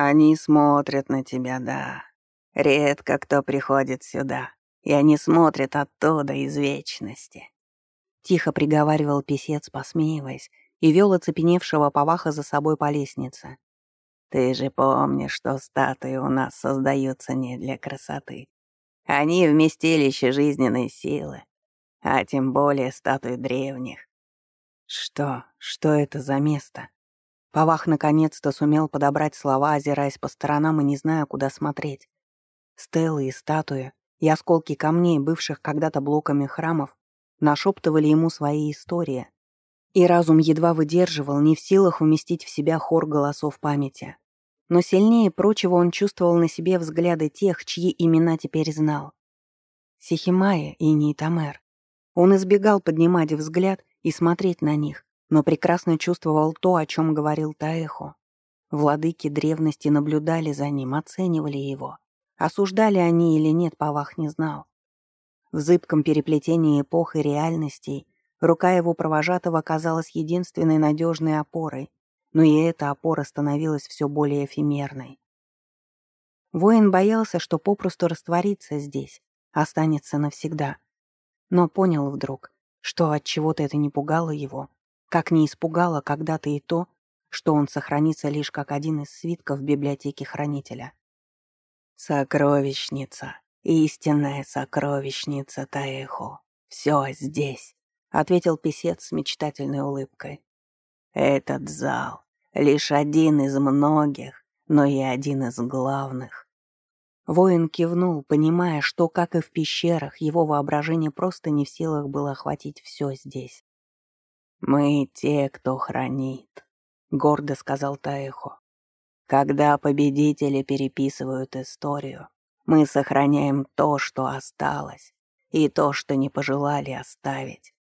Они смотрят на тебя, да. Редко кто приходит сюда, и они смотрят оттуда из вечности. Тихо приговаривал писец, посмеиваясь, и вел оцепеневшего Паваха за собой по лестнице. «Ты же помнишь, что статуи у нас создаются не для красоты. Они вместилище жизненной силы, а тем более статуи древних. Что, что это за место? Павах наконец-то сумел подобрать слова, озираясь по сторонам и не зная, куда смотреть. Стелы и статуи, и осколки камней, бывших когда-то блоками храмов, нашептывали ему свои истории. И разум едва выдерживал, не в силах уместить в себя хор голосов памяти. Но сильнее прочего он чувствовал на себе взгляды тех, чьи имена теперь знал. Сихимая и Нейтамер. Он избегал поднимать взгляд и смотреть на них, но прекрасно чувствовал то, о чем говорил Таэхо. Владыки древности наблюдали за ним, оценивали его. Осуждали они или нет, Павах не знал. В зыбком переплетении эпох и реальностей рука его провожатого казалась единственной надежной опорой, но и эта опора становилась все более эфемерной. Воин боялся, что попросту растворится здесь, останется навсегда. Но понял вдруг, что от чего-то это не пугало его, как не испугало когда-то и то, что он сохранится лишь как один из свитков в библиотеке хранителя. «Сокровищница, истинная сокровищница Таэхо, все здесь», — ответил писец с мечтательной улыбкой. «Этот зал — лишь один из многих, но и один из главных. Воин кивнул, понимая, что, как и в пещерах, его воображение просто не в силах было охватить все здесь. «Мы те, кто хранит», — гордо сказал Таэхо. «Когда победители переписывают историю, мы сохраняем то, что осталось, и то, что не пожелали оставить».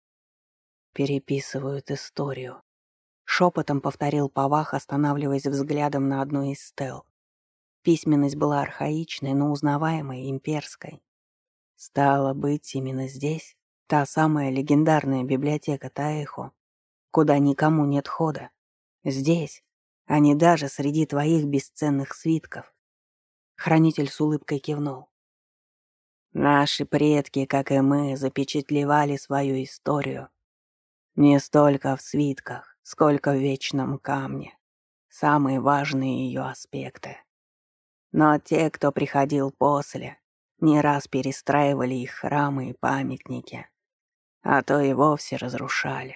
«Переписывают историю», — шепотом повторил Павах, останавливаясь взглядом на одну из стел. Письменность была архаичной, но узнаваемой, имперской. Стало быть, именно здесь та самая легендарная библиотека Таэхо, куда никому нет хода. Здесь, а не даже среди твоих бесценных свитков. Хранитель с улыбкой кивнул. Наши предки, как и мы, запечатлевали свою историю. Не столько в свитках, сколько в вечном камне. Самые важные ее аспекты. Но те, кто приходил после, не раз перестраивали их храмы и памятники, а то и вовсе разрушали.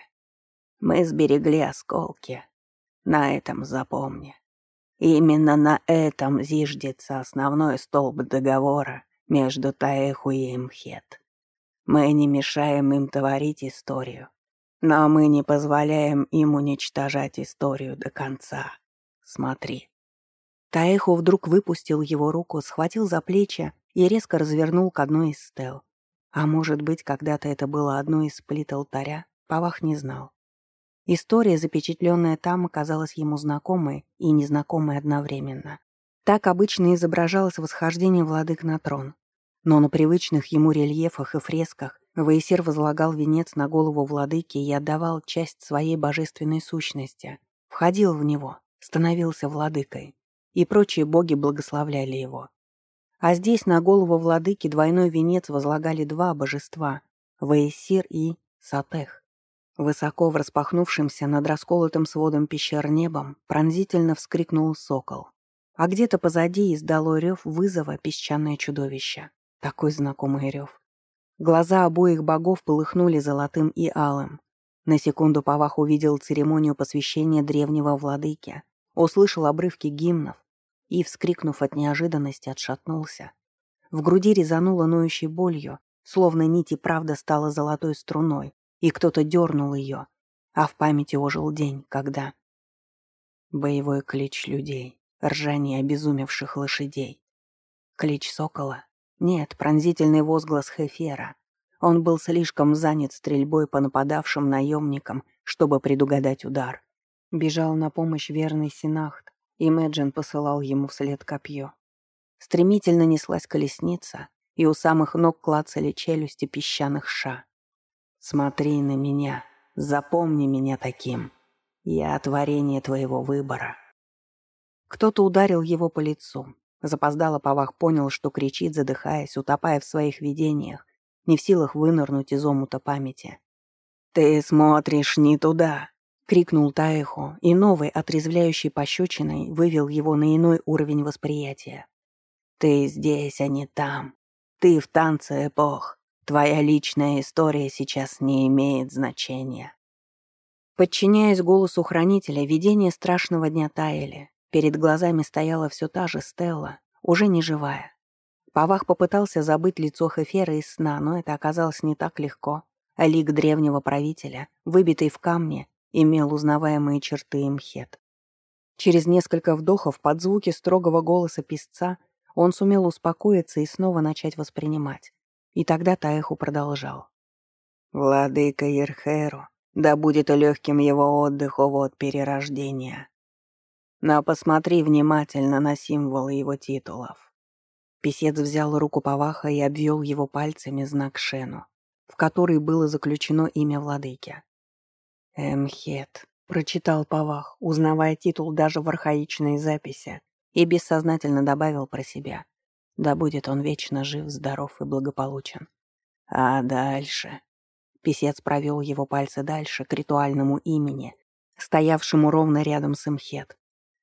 Мы сберегли осколки. На этом запомни. Именно на этом зиждется основной столб договора между Таэху и Имхет. Мы не мешаем им творить историю, но мы не позволяем им уничтожать историю до конца. Смотри. Таэху вдруг выпустил его руку, схватил за плечи и резко развернул к одной из стел. А может быть, когда-то это было одной из плит алтаря, Павах не знал. История, запечатленная там, оказалась ему знакомой и незнакомой одновременно. Так обычно изображалось восхождение владык на трон. Но на привычных ему рельефах и фресках Ваесир возлагал венец на голову владыки и отдавал часть своей божественной сущности. Входил в него, становился владыкой и прочие боги благословляли его. А здесь на голову владыки двойной венец возлагали два божества — Ваесир и Сатех. Высоко в распахнувшемся над расколотым сводом пещер небом пронзительно вскрикнул сокол. А где-то позади издало рев вызова песчаное чудовище. Такой знакомый рев. Глаза обоих богов полыхнули золотым и алым. На секунду Павах увидел церемонию посвящения древнего владыки, услышал обрывки гимнов и, вскрикнув от неожиданности, отшатнулся. В груди резануло ноющей болью, словно нить и правда стала золотой струной, и кто-то дернул ее, а в памяти ожил день, когда... Боевой клич людей, ржание обезумевших лошадей. Клич сокола? Нет, пронзительный возглас Хефера. Он был слишком занят стрельбой по нападавшим наемникам, чтобы предугадать удар. Бежал на помощь верный Синахт, и Мэджин посылал ему вслед копье. Стремительно неслась колесница, и у самых ног клацали челюсти песчаных ша. «Смотри на меня, запомни меня таким. Я творение твоего выбора». Кто-то ударил его по лицу. Запоздало Павах понял, что кричит, задыхаясь, утопая в своих видениях, не в силах вынырнуть из омута памяти. «Ты смотришь не туда!» — крикнул Таэхо, и новой, отрезвляющей пощечиной, вывел его на иной уровень восприятия. «Ты здесь, а не там. Ты в танце эпох. Твоя личная история сейчас не имеет значения». Подчиняясь голосу хранителя, видения страшного дня таяли. Перед глазами стояла все та же Стелла, уже не живая. Павах попытался забыть лицо Хефера из сна, но это оказалось не так легко. Лик древнего правителя, выбитый в камне, имел узнаваемые черты Имхет. Через несколько вдохов под звуки строгого голоса писца он сумел успокоиться и снова начать воспринимать. И тогда Таэху продолжал. «Владыка Ерхеру, да будет легким его отдых от перерождения. Но посмотри внимательно на символы его титулов. Песец взял руку Паваха и обвел его пальцами знак Шену, в который было заключено имя владыки. «Эмхет», — прочитал Павах, узнавая титул даже в архаичной записи, и бессознательно добавил про себя. Да будет он вечно жив, здоров и благополучен. А дальше... Песец провел его пальцы дальше, к ритуальному имени, стоявшему ровно рядом с Имхет.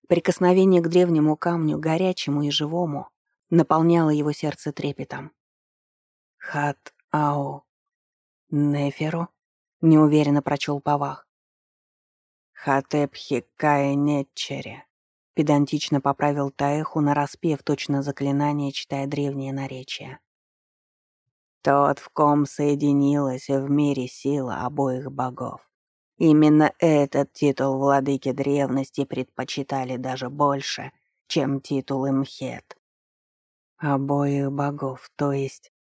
Прикосновение к древнему камню, горячему и живому, наполняло его сердце трепетом. «Хат-ау. Неферу?» — неуверенно прочел Павах. «Хатепхи кае нетчере», — педантично поправил Таэху, нараспев точно заклинание, читая древнее наречие. «Тот, в ком соединилась в мире сила обоих богов. Именно этот титул владыки древности предпочитали даже больше, чем титул Имхет. Обоих богов, то есть...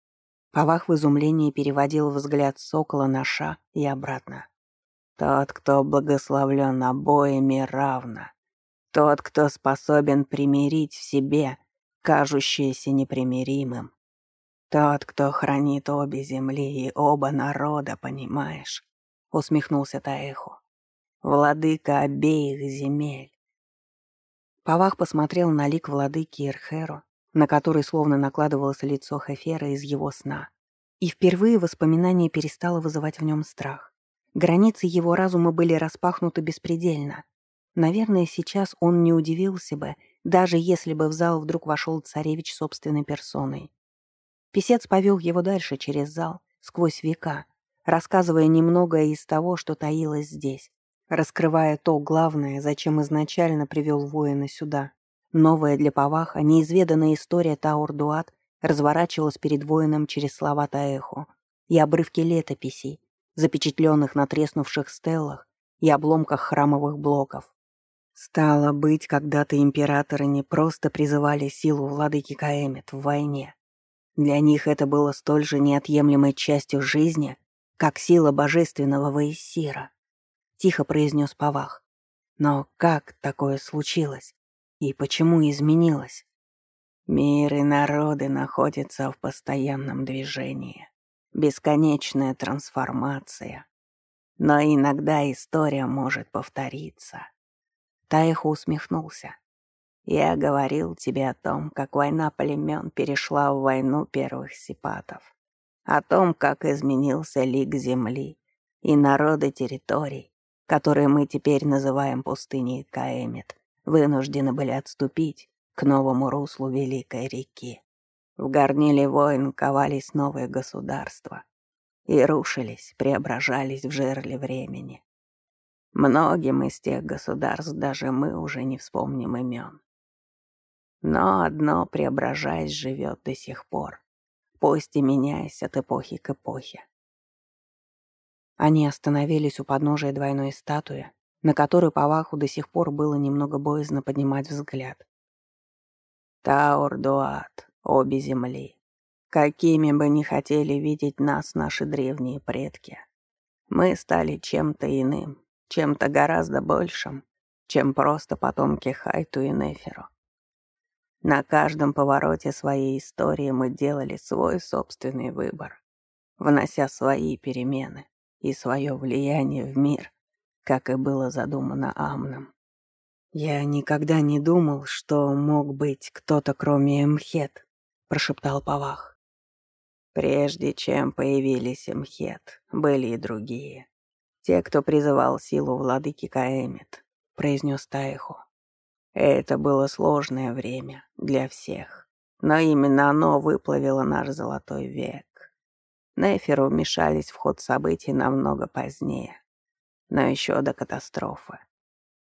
Павах в изумлении переводил взгляд сокола на Ша и обратно. Тот, кто благословлен обоими равно. Тот, кто способен примирить в себе кажущееся непримиримым. Тот, кто хранит обе земли и оба народа, понимаешь? — усмехнулся Таэху. «Владыка обеих земель». Павах посмотрел на лик владыки Ирхеру, на который словно накладывалось лицо Хефера из его сна. И впервые воспоминание перестало вызывать в нем страх. Границы его разума были распахнуты беспредельно. Наверное, сейчас он не удивился бы, даже если бы в зал вдруг вошел царевич собственной персоной. Песец повел его дальше через зал, сквозь века, рассказывая немногое из того, что таилось здесь, раскрывая то главное, зачем изначально привел воина сюда. Новая для Паваха, неизведанная история Таур-Дуат разворачивалась перед воином через слова Таэху и обрывки летописей, запечатленных на треснувших стеллах и обломках храмовых блоков. Стало быть, когда-то императоры не просто призывали силу владыки Каэмет в войне. Для них это было столь же неотъемлемой частью жизни, как сила божественного Ваесира», — тихо произнес Павах. «Но как такое случилось? И почему изменилось?» «Мир и народы находятся в постоянном движении. Бесконечная трансформация. Но иногда история может повториться». Таиху усмехнулся. «Я говорил тебе о том, как война племен перешла в войну первых сипатов о том, как изменился лик Земли и народы территорий, которые мы теперь называем пустыней Каэмит, вынуждены были отступить к новому руслу Великой реки. В горниле войн ковались новые государства и рушились, преображались в жерле времени. Многим из тех государств даже мы уже не вспомним имен. Но одно, преображаясь, живет до сих пор пусть и меняясь от эпохи к эпохе. Они остановились у подножия двойной статуи, на которую Паваху до сих пор было немного боязно поднимать взгляд. Таур-Дуат, обе земли. Какими бы ни хотели видеть нас наши древние предки, мы стали чем-то иным, чем-то гораздо большим, чем просто потомки Хайту и Неферу. На каждом повороте своей истории мы делали свой собственный выбор, внося свои перемены и свое влияние в мир, как и было задумано Амном. «Я никогда не думал, что мог быть кто-то, кроме Мхет», — прошептал Павах. «Прежде чем появились Мхет, были и другие. Те, кто призывал силу владыки Каэмит», — произнес Таиху. «Это было сложное время для всех, но именно оно выплавило наш золотой век. Неферу вмешались в ход событий намного позднее, но еще до катастрофы.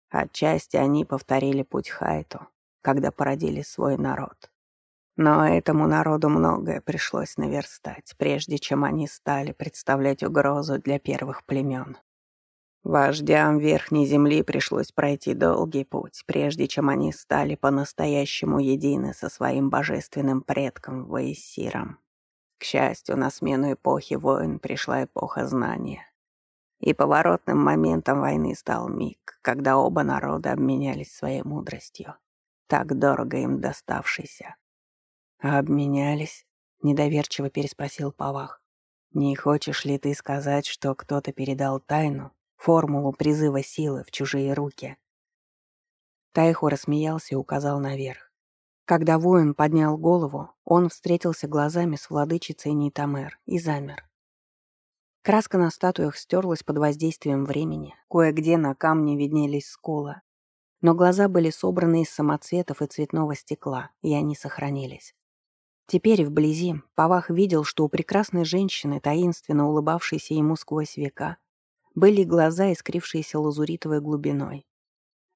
Отчасти они повторили путь Хайту, когда породили свой народ. Но этому народу многое пришлось наверстать, прежде чем они стали представлять угрозу для первых племен. Вождям Верхней Земли пришлось пройти долгий путь, прежде чем они стали по-настоящему едины со своим божественным предком Ваесиром. К счастью, на смену эпохи войн пришла эпоха знания. И поворотным моментом войны стал миг, когда оба народа обменялись своей мудростью, так дорого им доставшейся. «Обменялись?» — недоверчиво переспросил Павах. «Не хочешь ли ты сказать, что кто-то передал тайну, формулу призыва силы в чужие руки?» Тайху рассмеялся и указал наверх. Когда воин поднял голову, он встретился глазами с владычицей Нитамер и замер. Краска на статуях стерлась под воздействием времени, кое-где на камне виднелись скулы. Но глаза были собраны из самоцветов и цветного стекла, и они сохранились. Теперь вблизи Павах видел, что у прекрасной женщины, таинственно улыбавшейся ему сквозь века, были глаза, искрившиеся лазуритовой глубиной.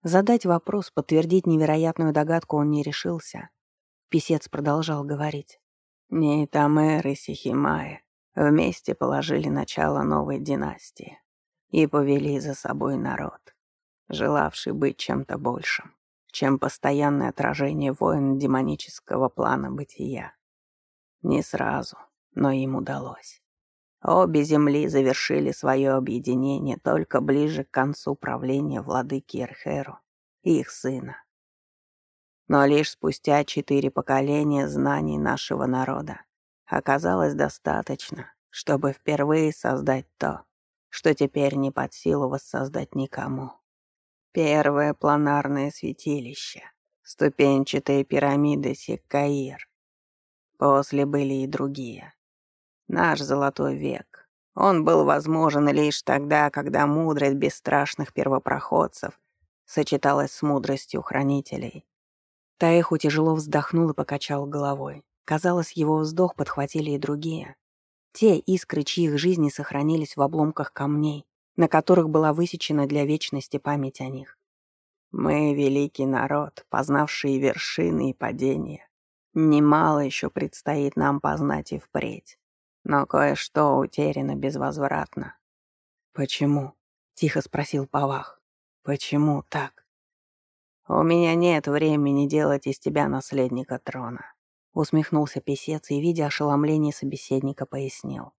Задать вопрос, подтвердить невероятную догадку он не решился. Песец продолжал говорить. «Нейтамер и Сихимая Вместе положили начало новой династии и повели за собой народ, желавший быть чем-то большим, чем постоянное отражение войн демонического плана бытия. Не сразу, но им удалось. Обе земли завершили свое объединение только ближе к концу правления владыки Эрхеру и их сына. Но лишь спустя четыре поколения знаний нашего народа оказалось достаточно, чтобы впервые создать то, что теперь не под силу воссоздать никому. Первое планарное святилище, ступенчатые пирамиды Секкаир. После были и другие. Наш золотой век. Он был возможен лишь тогда, когда мудрость бесстрашных первопроходцев сочеталась с мудростью хранителей. Таэху тяжело вздохнул и покачал головой. Казалось, его вздох подхватили и другие. Те искры, чьих жизни сохранились в обломках камней, на которых была высечена для вечности память о них. Мы — великий народ, познавший вершины и падения. Немало еще предстоит нам познать и впредь. Но кое-что утеряно безвозвратно. «Почему?» — тихо спросил Павах. «Почему так?» «У меня нет времени делать из тебя наследника трона. Усмехнулся писец и, видя ошеломление собеседника, пояснил.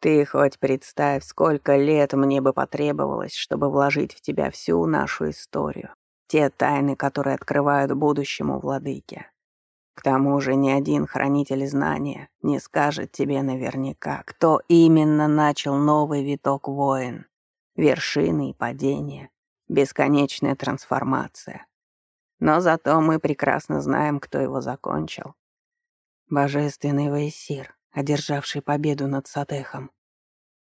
«Ты хоть представь, сколько лет мне бы потребовалось, чтобы вложить в тебя всю нашу историю, те тайны, которые открывают будущему владыке. К тому же ни один хранитель знания не скажет тебе наверняка, кто именно начал новый виток войн, вершины и падения, бесконечная трансформация. Но зато мы прекрасно знаем, кто его закончил. Божественный Вейсир, одержавший победу над Сатехом.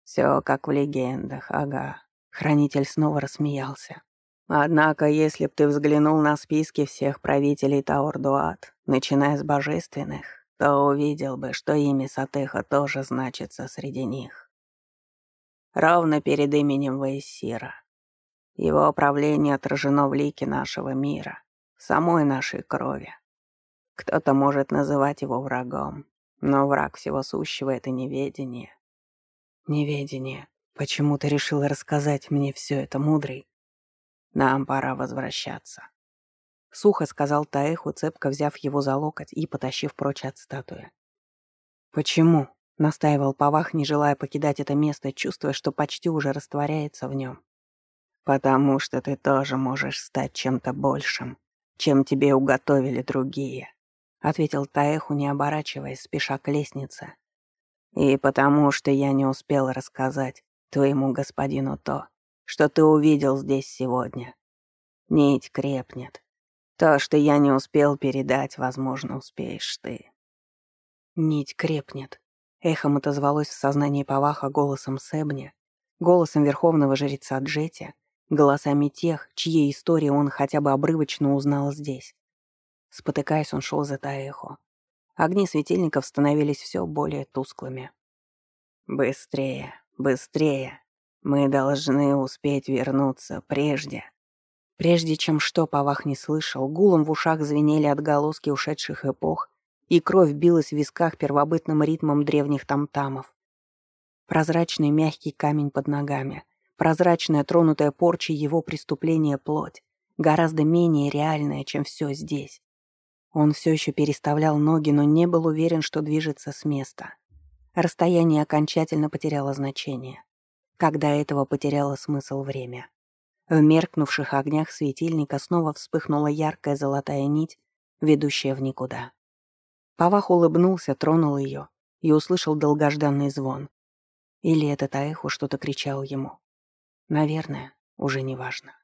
Все как в легендах, ага. Хранитель снова рассмеялся. Однако, если б ты взглянул на списки всех правителей Таордуат, начиная с божественных, то увидел бы, что имя Сатеха тоже значится среди них. Ровно перед именем Вейсира. Его правление отражено в лике нашего мира, в самой нашей крови. Кто-то может называть его врагом, но враг всего сущего — это неведение. Неведение. Почему ты решила рассказать мне все это, мудрый? Нам пора возвращаться. Сухо сказал Таэху, цепко взяв его за локоть и потащив прочь от статуи. «Почему?» — настаивал Павах, не желая покидать это место, чувствуя, что почти уже растворяется в нем. «Потому что ты тоже можешь стать чем-то большим, чем тебе уготовили другие», — ответил Таэху, не оборачиваясь, спеша к лестнице. «И потому что я не успел рассказать твоему господину то, что ты увидел здесь сегодня. Нить крепнет. То, что я не успел передать, возможно, успеешь ты. Нить крепнет. Эхом отозвалось в сознании Паваха голосом Себни, голосом верховного жреца Джети, голосами тех, чьи истории он хотя бы обрывочно узнал здесь. Спотыкаясь, он шел за Таэхо. Огни светильников становились все более тусклыми. «Быстрее, быстрее! Мы должны успеть вернуться прежде!» Прежде чем что Павах не слышал, гулом в ушах звенели отголоски ушедших эпох, и кровь билась в висках первобытным ритмом древних тамтамов. Прозрачный мягкий камень под ногами, прозрачная тронутая порчей его преступления плоть, гораздо менее реальная, чем все здесь. Он все еще переставлял ноги, но не был уверен, что движется с места. Расстояние окончательно потеряло значение. Когда этого потеряло смысл время. В меркнувших огнях светильника снова вспыхнула яркая золотая нить, ведущая в никуда. Павах улыбнулся, тронул ее и услышал долгожданный звон. Или этот Аэху что-то кричал ему. Наверное, уже не важно.